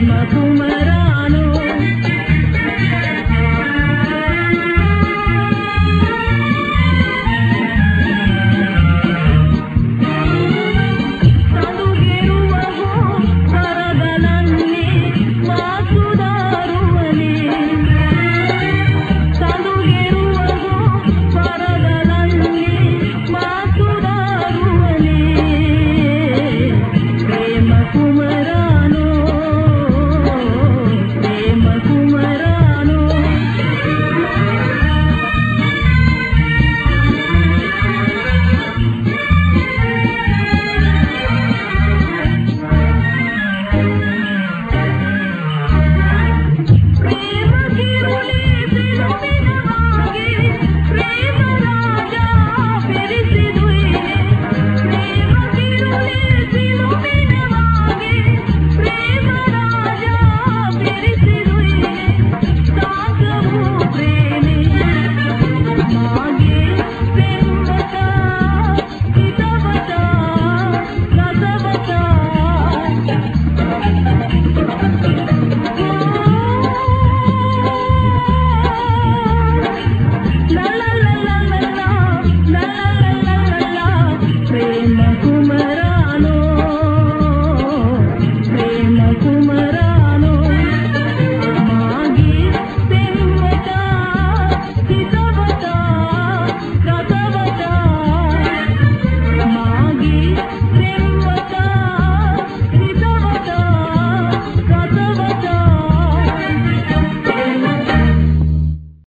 Brahma Kumara Spin